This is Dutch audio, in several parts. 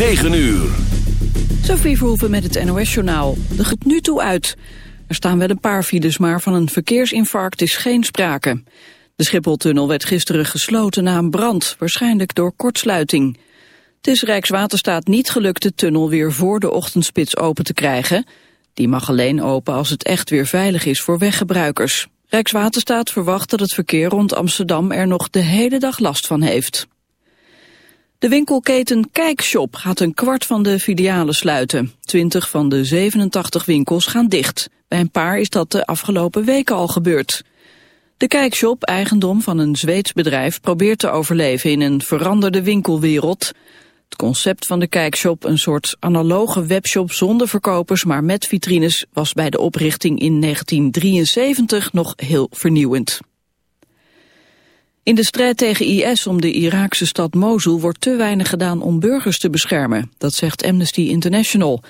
9 uur. Sophie Verhoeven met het NOS-journaal. De gaat nu toe uit. Er staan wel een paar files, maar van een verkeersinfarct is geen sprake. De Schipholtunnel werd gisteren gesloten na een brand, waarschijnlijk door kortsluiting. Het is Rijkswaterstaat niet gelukt de tunnel weer voor de ochtendspits open te krijgen. Die mag alleen open als het echt weer veilig is voor weggebruikers. Rijkswaterstaat verwacht dat het verkeer rond Amsterdam er nog de hele dag last van heeft. De winkelketen Kijkshop gaat een kwart van de filialen sluiten. 20 van de 87 winkels gaan dicht. Bij een paar is dat de afgelopen weken al gebeurd. De Kijkshop, eigendom van een Zweeds bedrijf, probeert te overleven in een veranderde winkelwereld. Het concept van de Kijkshop, een soort analoge webshop zonder verkopers maar met vitrines, was bij de oprichting in 1973 nog heel vernieuwend. In de strijd tegen IS om de Iraakse stad Mosul wordt te weinig gedaan om burgers te beschermen. Dat zegt Amnesty International.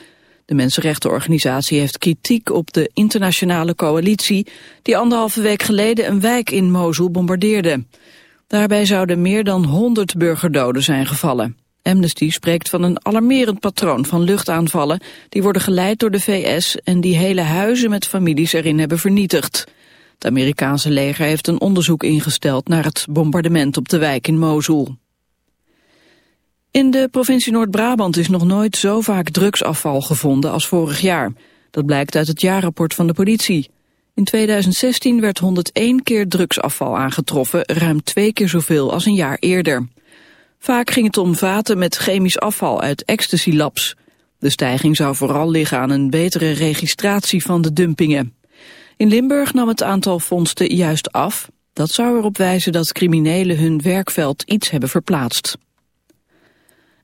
De mensenrechtenorganisatie heeft kritiek op de internationale coalitie... die anderhalve week geleden een wijk in Mosul bombardeerde. Daarbij zouden meer dan 100 burgerdoden zijn gevallen. Amnesty spreekt van een alarmerend patroon van luchtaanvallen... die worden geleid door de VS en die hele huizen met families erin hebben vernietigd. Het Amerikaanse leger heeft een onderzoek ingesteld naar het bombardement op de wijk in Mosul. In de provincie Noord-Brabant is nog nooit zo vaak drugsafval gevonden als vorig jaar. Dat blijkt uit het jaarrapport van de politie. In 2016 werd 101 keer drugsafval aangetroffen, ruim twee keer zoveel als een jaar eerder. Vaak ging het om vaten met chemisch afval uit ecstasy-labs. De stijging zou vooral liggen aan een betere registratie van de dumpingen. In Limburg nam het aantal vondsten juist af. Dat zou erop wijzen dat criminelen hun werkveld iets hebben verplaatst.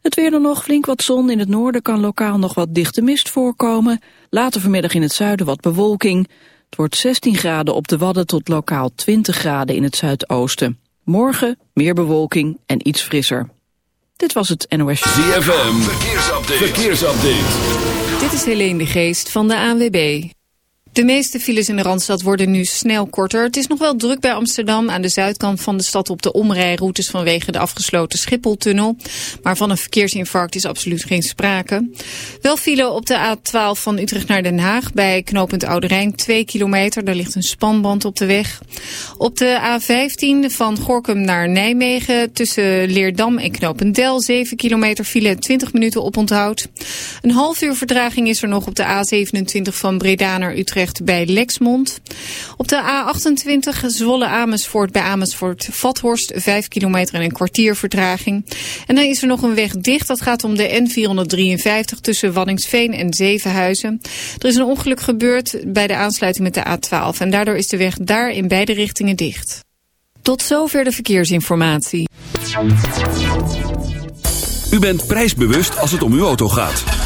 Het weer dan nog, flink wat zon. In het noorden kan lokaal nog wat dichte mist voorkomen. Later vanmiddag in het zuiden wat bewolking. Het wordt 16 graden op de Wadden tot lokaal 20 graden in het zuidoosten. Morgen meer bewolking en iets frisser. Dit was het NOS. ZFM, verkeersupdate. verkeersupdate. Dit is Helene de Geest van de ANWB. De meeste files in de Randstad worden nu snel korter. Het is nog wel druk bij Amsterdam aan de zuidkant van de stad op de omrijroutes vanwege de afgesloten Schipholtunnel. Maar van een verkeersinfarct is absoluut geen sprake. Wel file op de A12 van Utrecht naar Den Haag bij knooppunt Oude Rijn 2 kilometer. Daar ligt een spanband op de weg. Op de A15 van Gorkum naar Nijmegen tussen Leerdam en knooppunt Del 7 kilometer file 20 minuten op onthoud. Een half uur verdraging is er nog op de A27 van Breda naar Utrecht bij Lexmond. Op de A28 Zwolle-Amersfoort bij Amersfoort-Vathorst 5 kilometer en een kwartier vertraging. En dan is er nog een weg dicht. Dat gaat om de N453 tussen Wanningsveen en Zevenhuizen. Er is een ongeluk gebeurd bij de aansluiting met de A12. En daardoor is de weg daar in beide richtingen dicht. Tot zover de verkeersinformatie. U bent prijsbewust als het om uw auto gaat.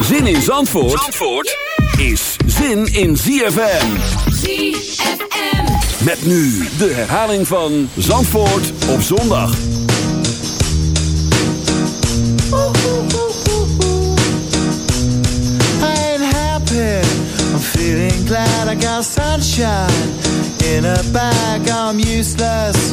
Zin in Zandvoort, Zandvoort is zin in ZFM. ZFM. Met nu de herhaling van Zandvoort op zondag. I ain't happy. I'm feeling glad I got sunshine in a bag. I'm useless,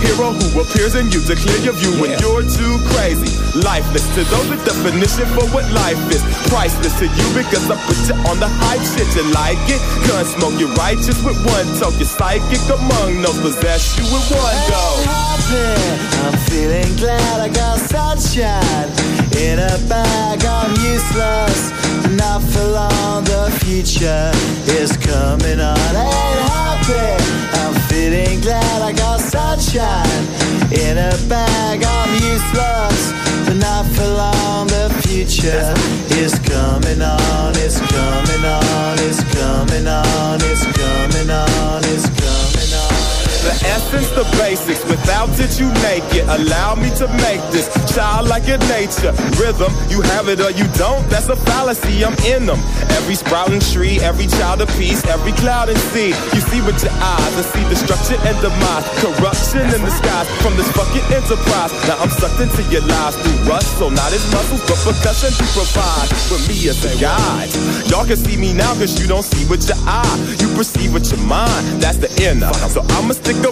Hero who appears in you to clear your view when you're too crazy. Lifeless to those, the definition for what life is. Priceless to you because I put you on the hype shit. You like it? Gun smoke, you righteous with one talk. You're psychic among no possess you with one go. I'm feeling glad I got sunshine in a bag. I'm useless, not for long. The future is coming on. Ain't happy. I'm feeling glad I got sunshine in a bag. I'm useless, but not for long. The future is coming on. It's coming on. It's coming on. It's coming on. It's coming on. The essence, the basics. Without it, you make it. Allow me to make this child like in nature. Rhythm, you have it or you don't. That's a fallacy. I'm in them. Every sprouting tree, every child of peace, every cloud and sea. You see with your eyes and see destruction and demise. Corruption in the skies from this fucking enterprise. Now I'm sucked into your lies through rust. So not as muscles, but percussion to provide. With me as a guide. Y'all can see me now cause you don't see with your eye. You perceive with your mind. That's the inner. So I'ma stick around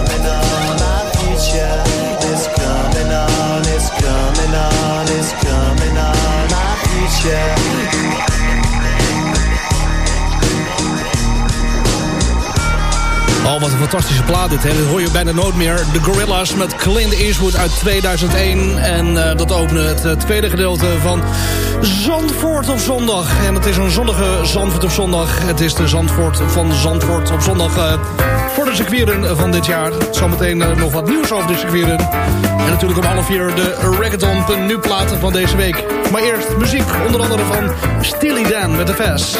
Oh, wat een fantastische plaat dit. Hè. Dat hoor je bijna nooit meer. The Gorillas met Clint Eastwood uit 2001. En eh, dat opende het eh, tweede gedeelte van Zandvoort op zondag. En het is een zonnige Zandvoort op zondag. Het is de Zandvoort van Zandvoort op zondag eh, voor de circuieren van dit jaar. Zometeen nog wat nieuws over de circuieren. En natuurlijk om half vier de reggaeton nu platen van deze week. Maar eerst muziek, onder andere van Steely Dan met de Fest.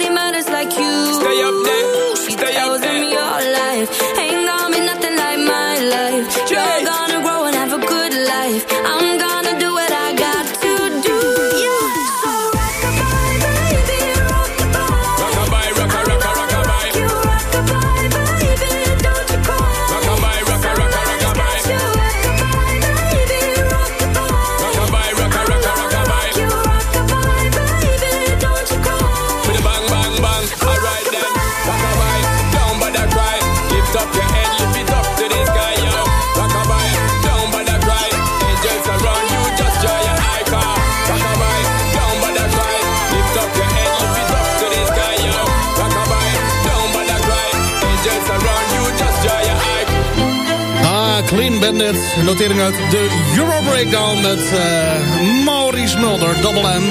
Notering uit de Euro Breakdown met uh, Maurice Mulder, Double M.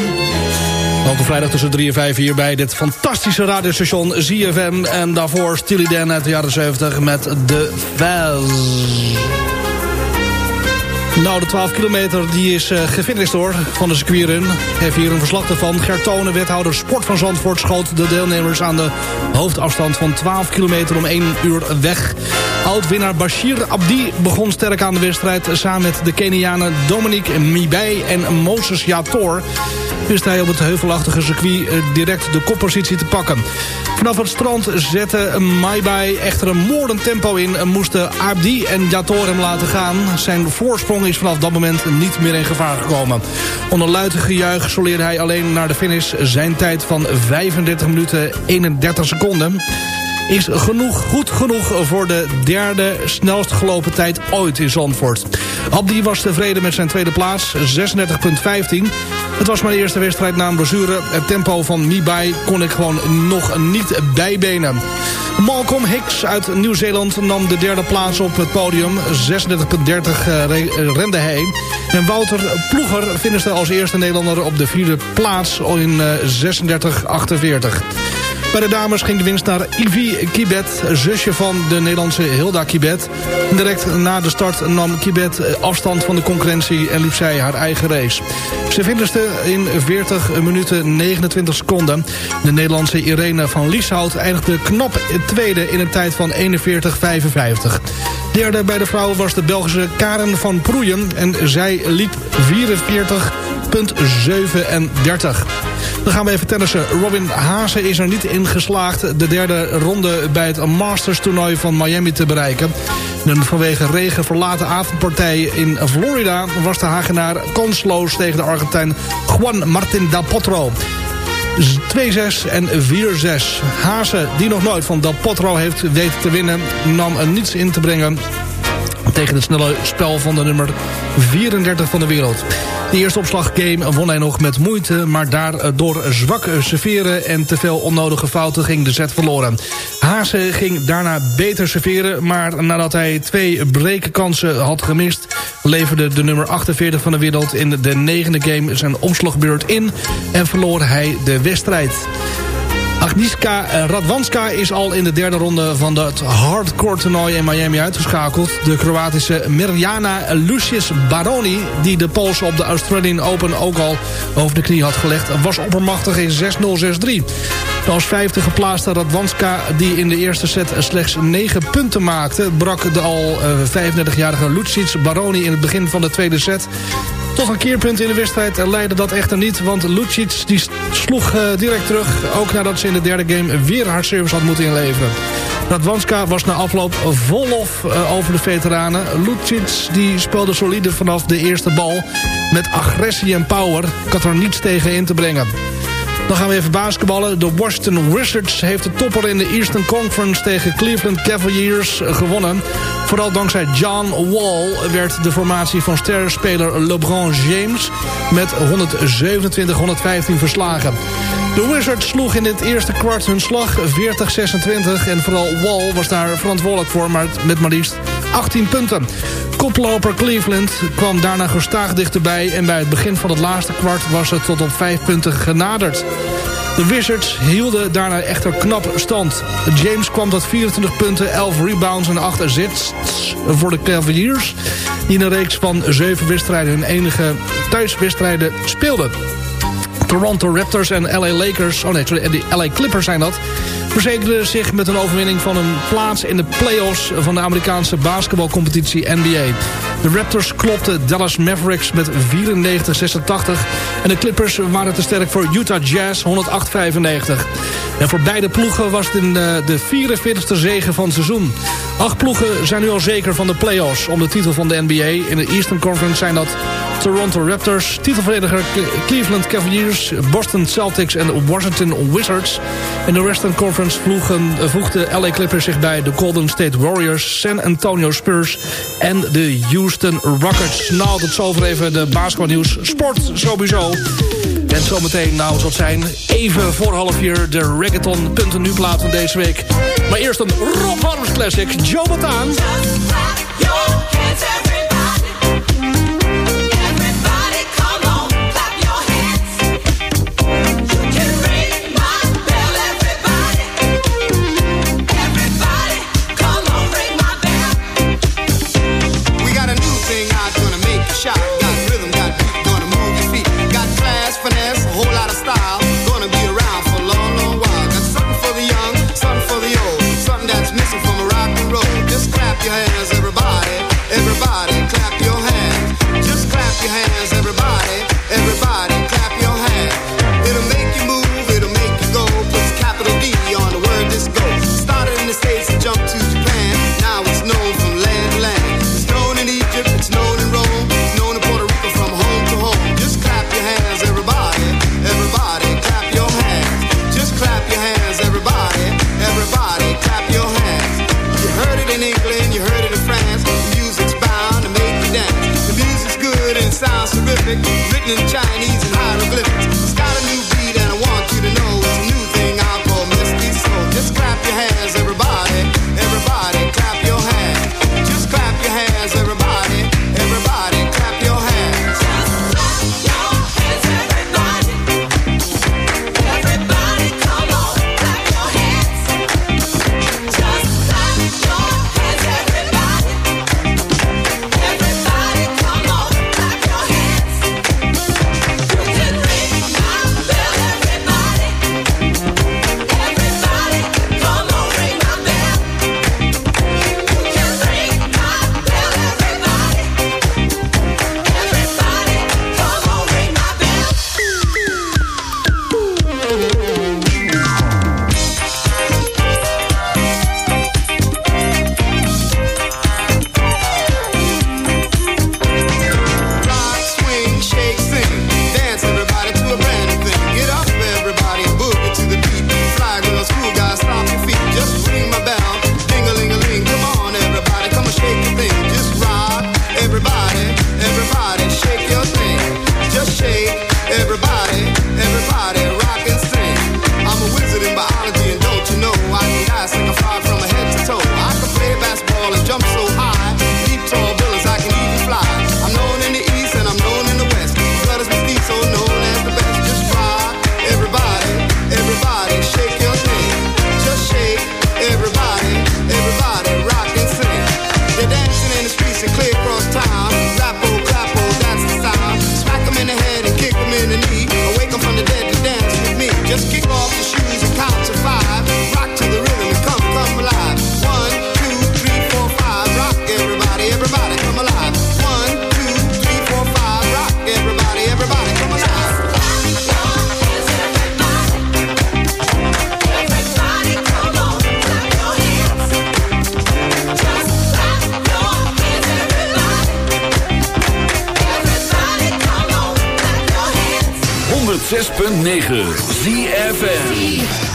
Elke vrijdag tussen 3 en 5 hier bij dit fantastische radiostation ZFM. En daarvoor Steely Dan uit de jaren 70 met de Vels. Nou, de 12 kilometer die is uh, gefinished hoor, van de circuitrun. Heeft hier een verslag ervan. Gertone, wethouder sport van Zandvoort, schoot de deelnemers aan de hoofdafstand van 12 kilometer om 1 uur weg. Oud-winnaar Bashir Abdi begon sterk aan de wedstrijd... samen met de Kenianen Dominique Mibai en Moses Yator... wist hij op het heuvelachtige circuit eh, direct de koppositie te pakken. Vanaf het strand zette Mibay echter een moordend tempo in... en moesten Abdi en Yator hem laten gaan. Zijn voorsprong is vanaf dat moment niet meer in gevaar gekomen. Onder luid gejuich soleerde hij alleen naar de finish... zijn tijd van 35 minuten 31 seconden is genoeg, goed genoeg voor de derde snelst gelopen tijd ooit in Zandvoort. Abdi was tevreden met zijn tweede plaats, 36.15. Het was mijn eerste wedstrijd na een blessure. Het tempo van Mibai kon ik gewoon nog niet bijbenen. Malcolm Hicks uit Nieuw-Zeeland nam de derde plaats op het podium. 36.30 eh, rende hij. En Wouter Ploeger finishte als eerste Nederlander op de vierde plaats in eh, 36.48. Bij de dames ging de winst naar Ivy Kibet, zusje van de Nederlandse Hilda Kibet. Direct na de start nam Kibet afstand van de concurrentie en liep zij haar eigen race. Ze finishte in 40 minuten 29 seconden. De Nederlandse Irene van Lieshout eindigde knap tweede in een tijd van 41,55. Derde bij de vrouwen was de Belgische Karen van Proeien en zij liep 44,37. Dan gaan we even tennissen. Robin Haase is er niet in geslaagd de derde ronde bij het Masters toernooi van Miami te bereiken. En vanwege regen verlaten avondpartij in Florida was de Hagenaar kansloos tegen de Argentijn Juan Martin Del Potro. 2-6 en 4-6. Haase, die nog nooit van Del Potro heeft weten te winnen... nam er niets in te brengen tegen het snelle spel van de nummer 34 van de wereld. De eerste opslaggame won hij nog met moeite... maar daardoor zwak serveren en te veel onnodige fouten ging de set verloren. Haase ging daarna beter serveren... maar nadat hij twee brekenkansen had gemist... leverde de nummer 48 van de wereld in de negende game zijn omslagbeurt in... en verloor hij de wedstrijd. Agnieszka Radwanska is al in de derde ronde van het hardcore toernooi in Miami uitgeschakeld. De Kroatische Mirjana Lucius Baroni, die de Poolse op de Australian Open ook al over de knie had gelegd, was oppermachtig in 6-0-6-3. De als vijfde geplaatste Radwanska, die in de eerste set slechts 9 punten maakte... brak de al 35-jarige eh, Lucic Baroni in het begin van de tweede set tot een keerpunt in de wedstrijd leidde dat echter niet. Want Lucic die sloeg uh, direct terug. Ook nadat ze in de derde game weer haar service had moeten inleveren. Radwanska was na afloop vol lof uh, over de veteranen. Lucic die speelde solide vanaf de eerste bal. Met agressie en power. Ik had er niets tegen in te brengen. Dan gaan we even basketballen. De Washington Wizards heeft de topper in de Eastern Conference tegen Cleveland Cavaliers gewonnen. Vooral dankzij John Wall werd de formatie van sterrenspeler LeBron James met 127-115 verslagen. De Wizards sloeg in het eerste kwart hun slag 40-26 en vooral Wall was daar verantwoordelijk voor maar met maar liefst 18 punten. Koploper Cleveland kwam daarna gestaag dichterbij... en bij het begin van het laatste kwart was het tot op 5 punten genaderd. De Wizards hielden daarna echter knap stand. James kwam tot 24 punten, 11 rebounds en 8 assists voor de Cavaliers... die in een reeks van 7 wedstrijden hun enige thuiswedstrijden speelden. Toronto Raptors en LA Lakers... oh nee, sorry, de LA Clippers zijn dat... verzekerden zich met een overwinning van een plaats in de playoffs... van de Amerikaanse basketbalcompetitie NBA. De Raptors klopten Dallas Mavericks met 94-86... en de Clippers waren te sterk voor Utah Jazz 108-95. En voor beide ploegen was het in de, de 44e zege van het seizoen. Acht ploegen zijn nu al zeker van de playoffs om de titel van de NBA. In de Eastern Conference zijn dat Toronto Raptors, titelverdediger Cleveland Cavaliers, Boston Celtics en Washington Wizards. In de Western Conference vloegen, voegden LA Clippers zich bij de Golden State Warriors, San Antonio Spurs en de Houston Rockets. Nou, tot zover even de basketbalnieuws. Sport sowieso. En zometeen, nou, zal het zijn, even voor half vier de reggaeton punten nu plaat van deze week. Maar eerst een Rob Harms classic, Joe Bataan. And hieroglyphics. 106.9 ZFN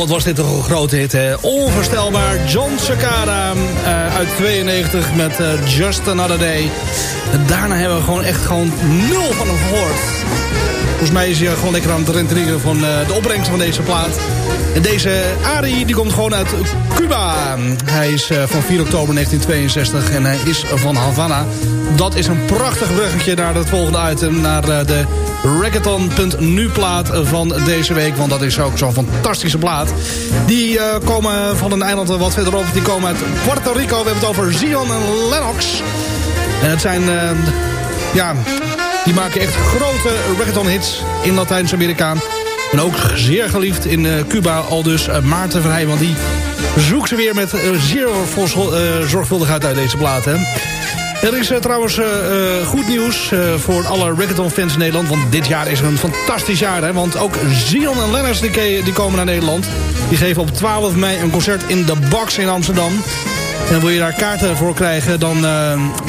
wat was dit toch een grote hit, hè? Onvoorstelbaar. John Sakara eh, uit 92 met uh, Just Another Day. En daarna hebben we gewoon echt gewoon nul van hem gehoord. Volgens mij is hij gewoon lekker aan het renteren van uh, de opbrengst van deze plaat. En deze Ari die komt gewoon uit Cuba. Hij is uh, van 4 oktober 1962 en hij is van Havana. Dat is een prachtig bruggetje naar het volgende item. Naar de Reggaeton.nu plaat van deze week. Want dat is ook zo'n fantastische plaat. Die komen van een eiland wat verderop. Die komen uit Puerto Rico. We hebben het over Zion en Lennox. En het zijn... Ja, die maken echt grote reggaeton hits in Latijns-Amerika. En ook zeer geliefd in uh, Cuba. Al dus Maarten Verheij. Want die zoekt ze weer met zeer zorgvuldigheid uit deze plaat. Hè. Er is trouwens goed nieuws voor alle reggaeton-fans in Nederland. Want dit jaar is een fantastisch jaar. Hè? Want ook Zion en Lenners die, die komen naar Nederland. Die geven op 12 mei een concert in de Box in Amsterdam. En wil je daar kaarten voor krijgen, dan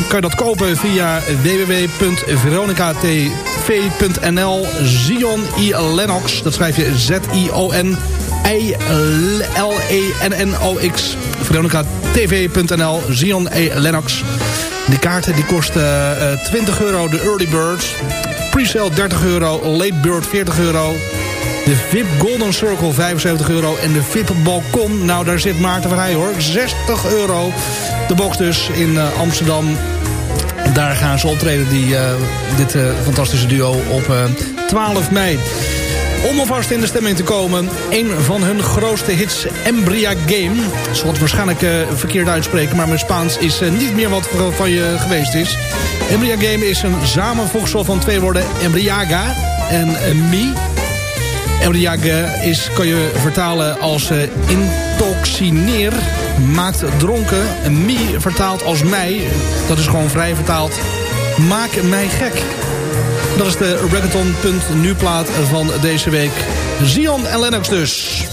kan je dat kopen via www.veronicatv.nl Zion I Lennox. Dat schrijf je Z-I-O-N I-L-E-N-N-O-X. VeronicaTV.nl Zion E. Lennox. De kaarten die kosten uh, 20 euro, de early birds. Presale 30 euro, late bird 40 euro. De VIP Golden Circle 75 euro. En de VIP Balkon, nou daar zit Maarten van Heij hoor, 60 euro. De box dus in uh, Amsterdam. Daar gaan ze optreden, die, uh, dit uh, fantastische duo, op 12 mei. Om alvast in de stemming te komen, een van hun grootste hits, Embria Game. Zal het waarschijnlijk verkeerd uitspreken, maar mijn Spaans is niet meer wat van je geweest is. Embria Game is een samenvoegsel van twee woorden, embriaga en mi. Embriaga is, kan je vertalen als intoxineer, maakt dronken. En mi vertaald als mij, dat is gewoon vrij vertaald, maak mij gek. Dat is de reggaeton.nu plaat van deze week. Zion en Lennox dus.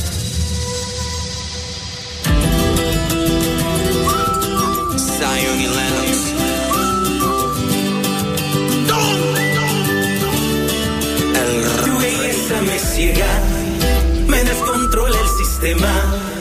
tes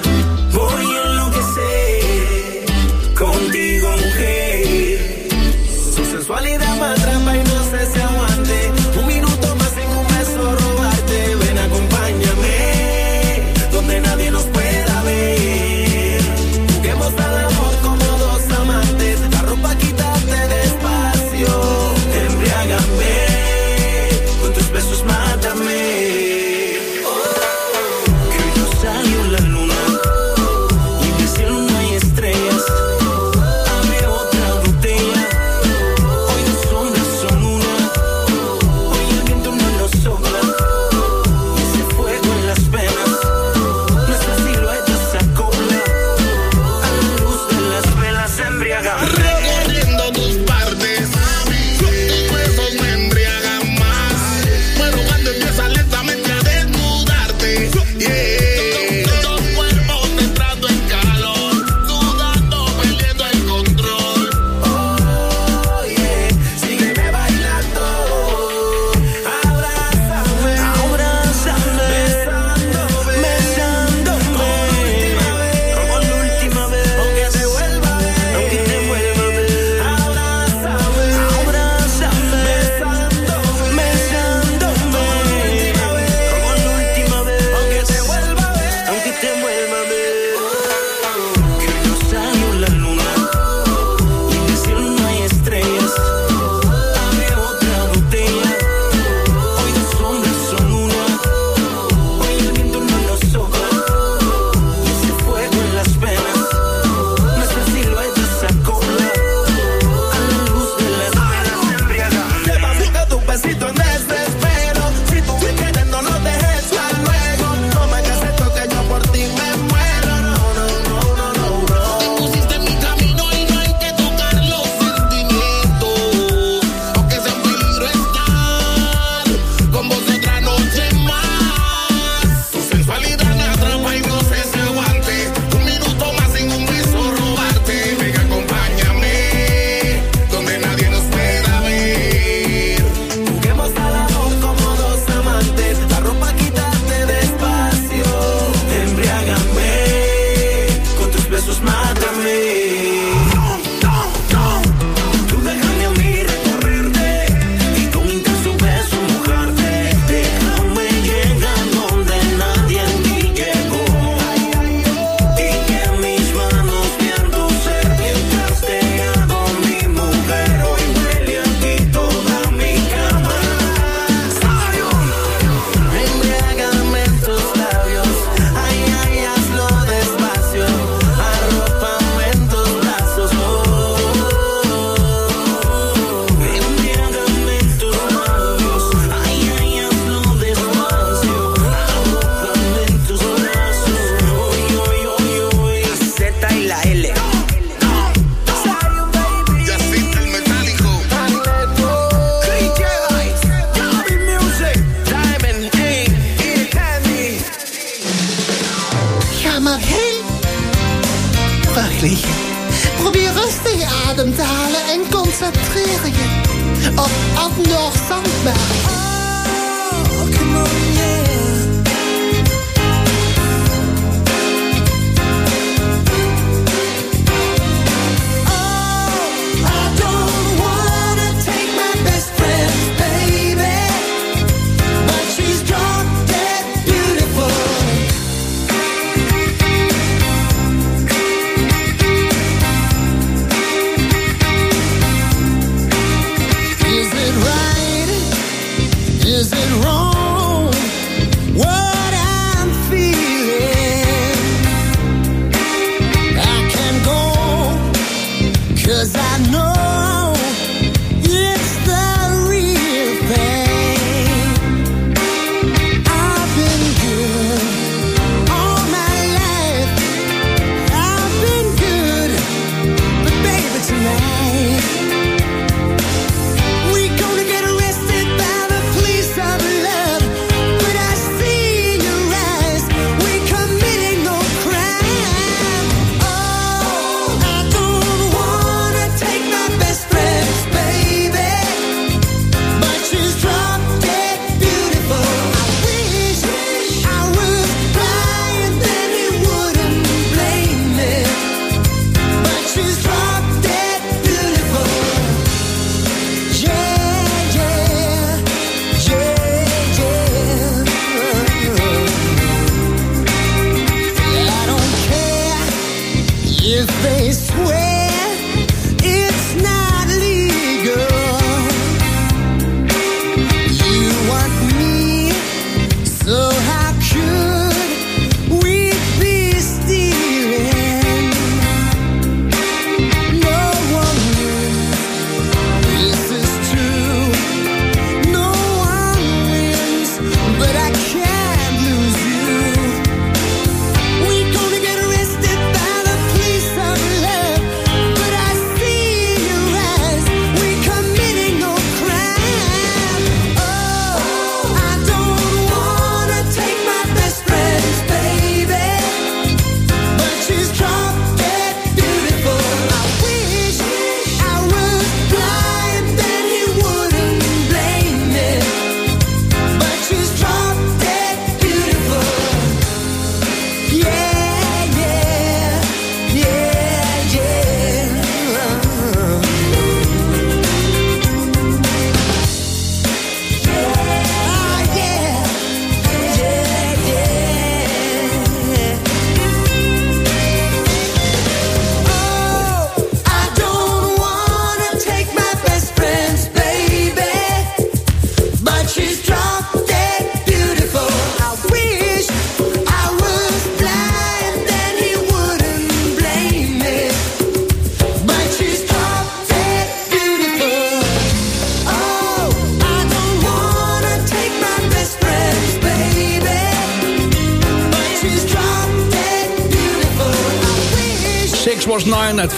Was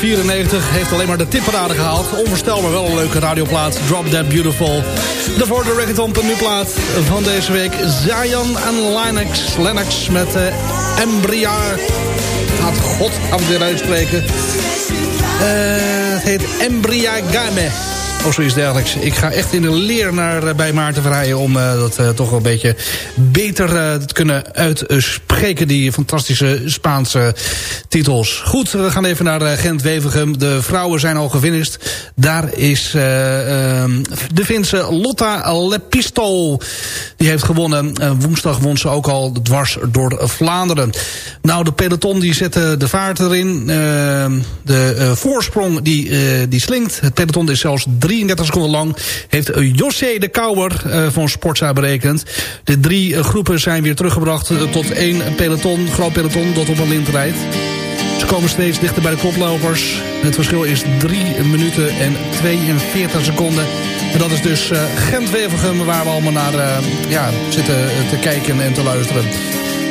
9 uit 94 heeft alleen maar de tipparade gehaald. Onvoorstelbaar wel een leuke radioplaat. Drop That Beautiful. Daarvoor de reggaeton nu plaat van deze week. Zion en Lennox. Lennox met uh, Embria. Gaat god aan weer uitspreken. Uh, het heet Embria Game of zoiets dergelijks. Ik ga echt in de leer naar, eh, bij Maarten Verheijen... om uh, dat uh, toch wel een beetje beter te kunnen uitspreken... die fantastische Spaanse titels. Goed, we gaan even naar Gent-Wevergem. De vrouwen zijn al gefinished. Daar is ehm, de Finse Lotta Lepisto. Die heeft gewonnen. woensdag won ze ook al dwars door Vlaanderen. Nou, de peloton die zette de vaart erin. Ehm, de voorsprong die, die slinkt. Het peloton is zelfs 33 seconden lang heeft José de Kouwer van Sportza berekend. De drie groepen zijn weer teruggebracht tot één peloton, groot peloton dat op een lint rijdt. Ze komen steeds dichter bij de koplopers. Het verschil is 3 minuten en 42 seconden. En dat is dus Gent-Wevergem waar we allemaal naar ja, zitten te kijken en te luisteren.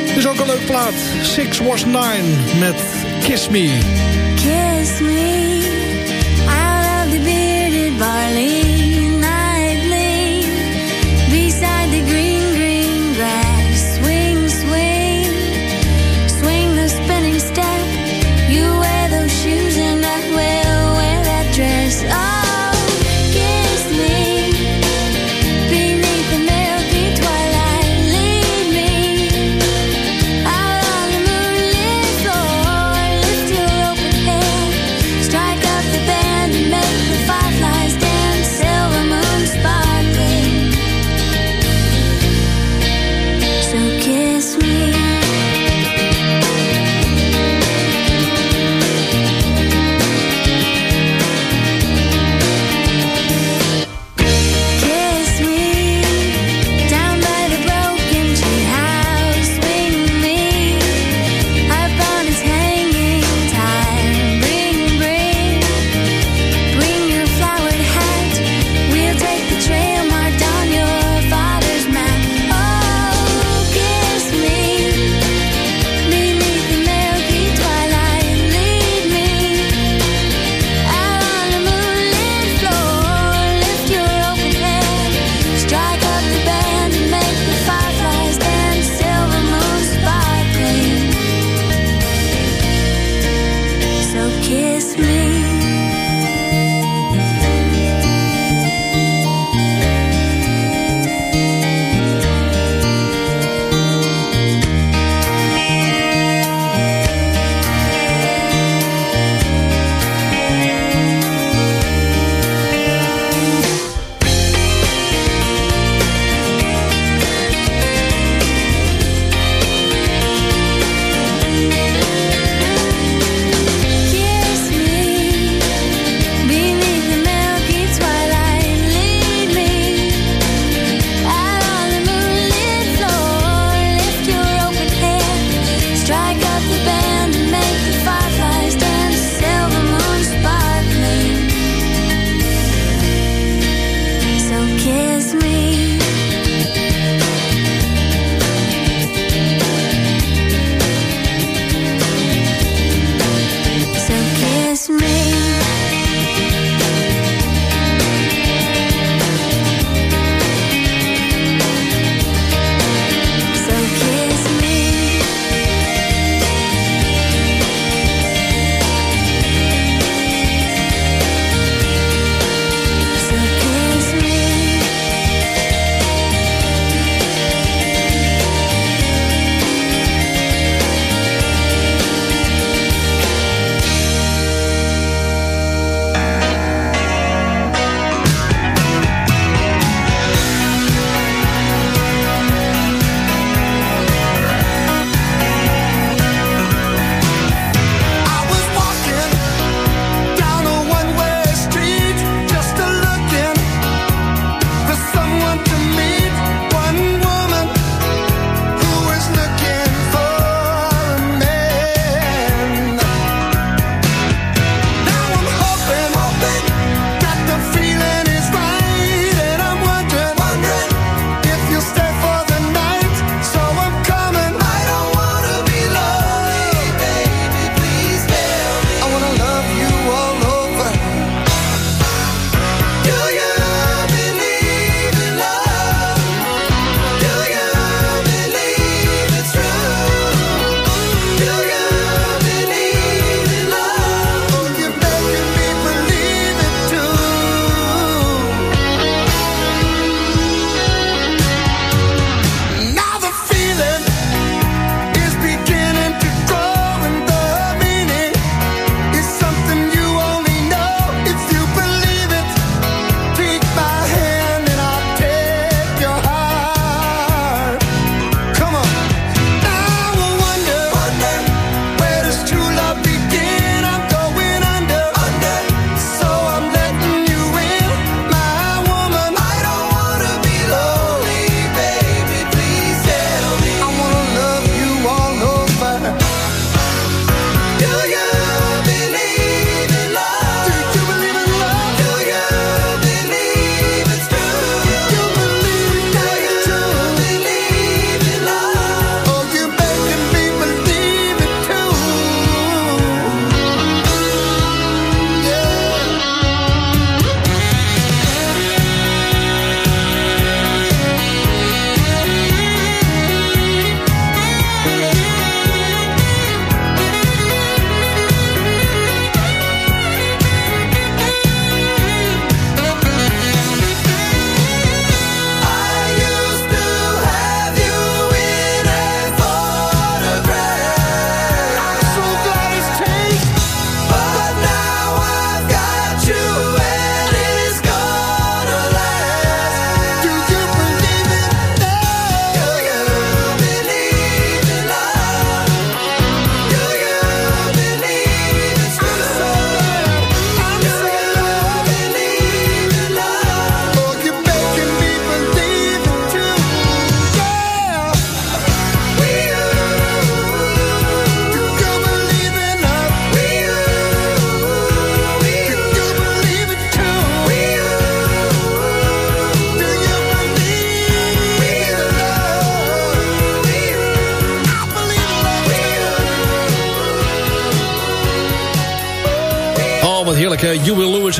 Het is ook een leuk plaat. Six was nine met Kiss Me. Kiss me. barley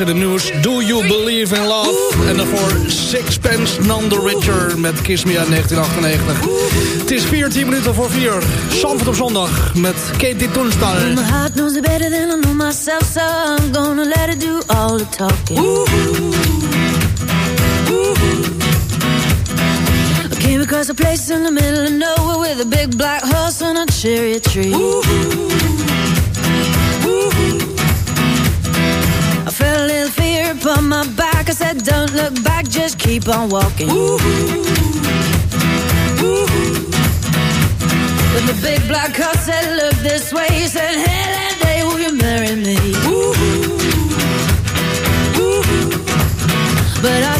in de nieuws. Do You Believe in Love? En daarvoor Sixpence None the Richer met Kiss Me uit 1998. Het is 14 minuten voor 4. Zandvoort op zondag met Katie Toenstal. My heart knows it better than I know myself, so I'm gonna let it do all the talking. I came across a place in the middle of nowhere with a big black horse and a cherry tree. I fear upon my back. I said, Don't look back, just keep on walking. But the big black horse said, Look this way. He said, Hey, that day, will you marry me? But I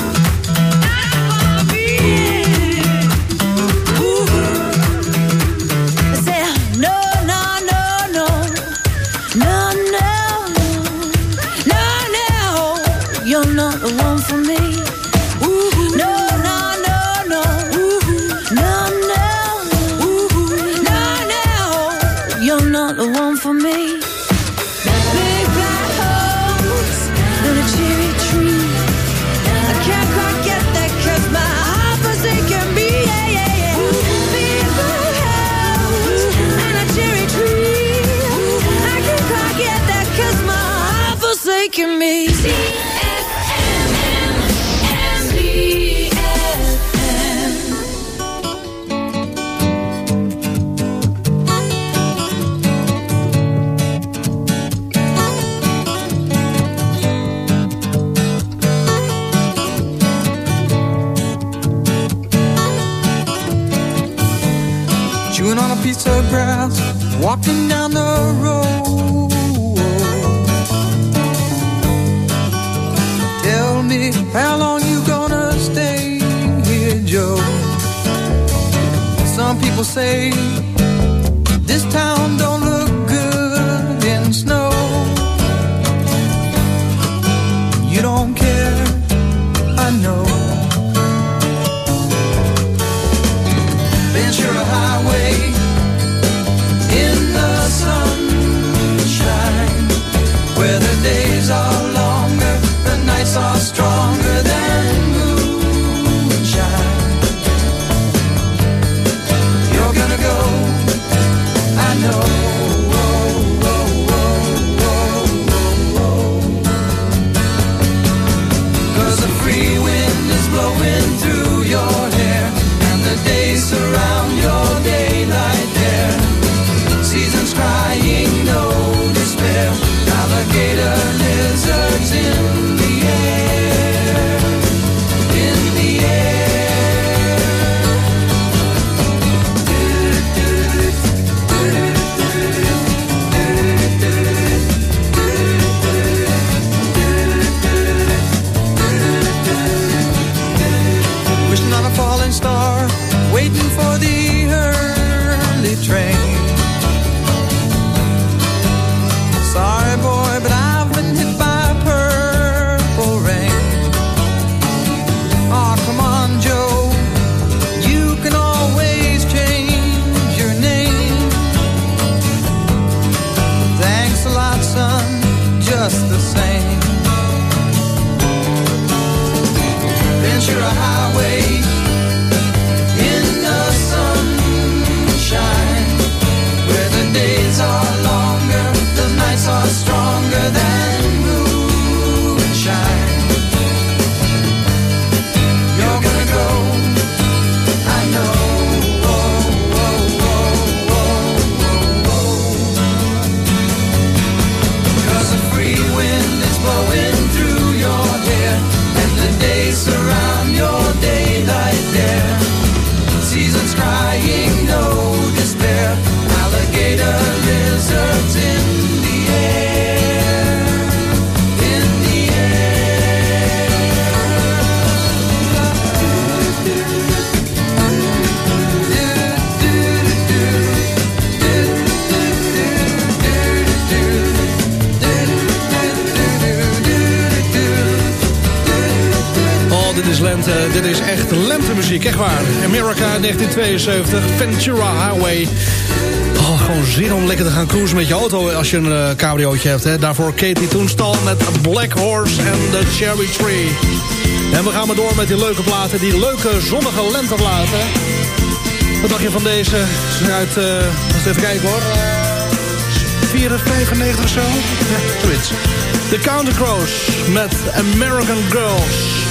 me. Chewing on a piece of grass, walking down the say Dit is echt lentemuziek, echt waar. America 1972, Ventura Highway. Oh, gewoon zin om lekker te gaan cruisen met je auto als je een uh, cabriootje hebt. Hè. Daarvoor Katie Toenstal met Black Horse en The Cherry Tree. En we gaan maar door met die leuke platen, die leuke zonnige lenteplaten. Wat dacht je van deze? Uit, uh, even kijken hoor. 495 of zo? Ja, zoiets. The Counter met American Girls.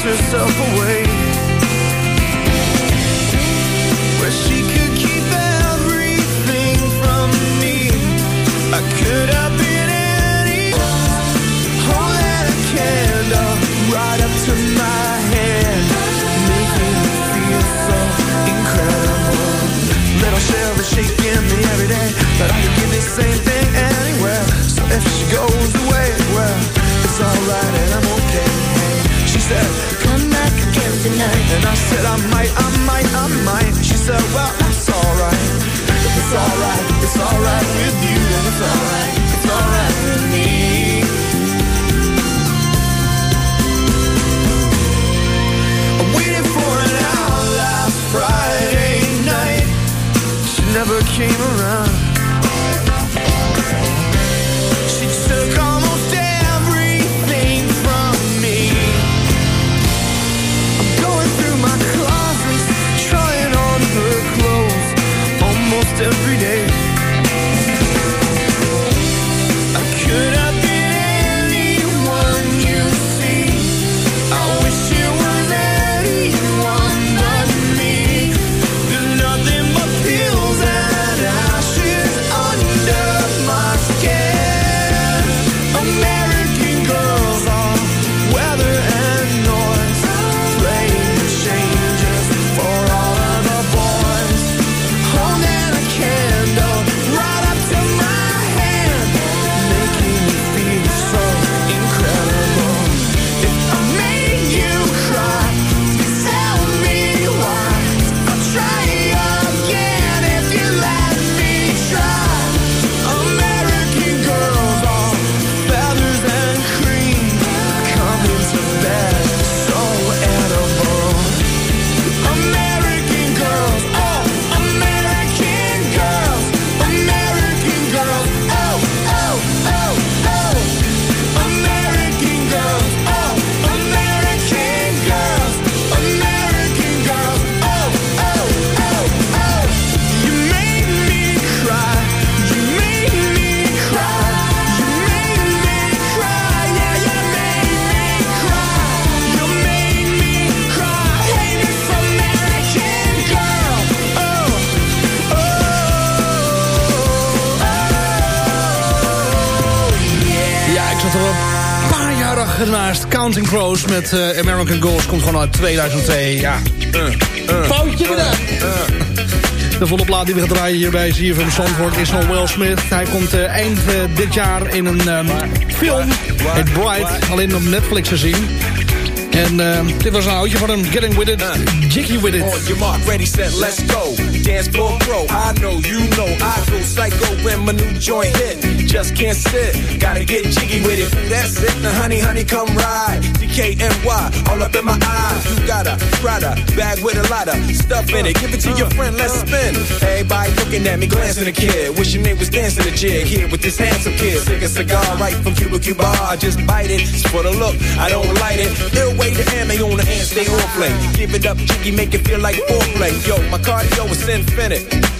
she herself away. Where she could keep everything from me. I could have been anyone, holding a candle right up to my hand, making me feel so incredible. Little Shelby shaking me every day, but I could give the same thing anywhere. So if she goes away, well, it's alright said, Come back again tonight. And I said, I might, I might, I might. She said, Well, that's alright. It's alright, it's alright with you, and it's alright ernaast. Counting Crows met eh, American Girls komt gewoon uit 2002. Ja, foutje gedaan. De volle plaat die we gaan draaien hier bij CFM Zandvoort is van Will Smith. Hij komt eh, eind eh, dit jaar in een ehm, film, het Bright, alleen op Netflix te zien. En uh, dit was een oudje van hem, Getting With It, Jiggy With It. On your mark, ready, set, let's go. Dance floor pro, I know, you know, I go psycho when my new joint hit. Just can't sit, gotta get jiggy with it. That's it, now honey, honey, come ride. DKNY, all up in my eyes. You got a Prada bag with a lot of stuff in it. Give it to your friend, let's spin. Everybody looking at me, glancing a kid. Wishing they was dancing a jig here with this handsome kid. Sick a cigar right from Cuba Cuba. I just bite it, it's for the look, I don't light it. Ill way to ammo on the hand, stay on play. Give it up, jiggy, make it feel like foreplay. Yo, my cardio is infinite.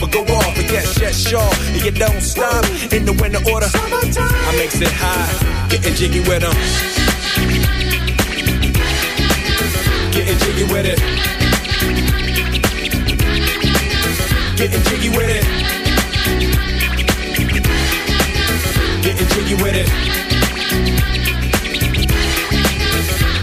or go off. And yes, yes, sure. And you don't stop in the winter order. I makes it high, getting jiggy with them. Getting jiggy with it. Getting jiggy with it. Getting jiggy with it.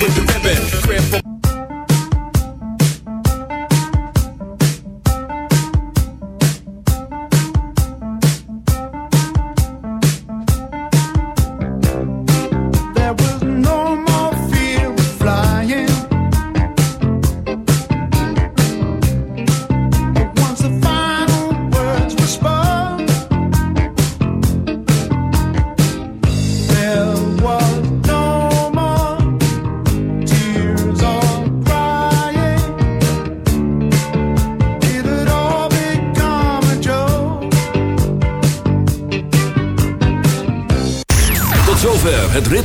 with the ribbon. Crib for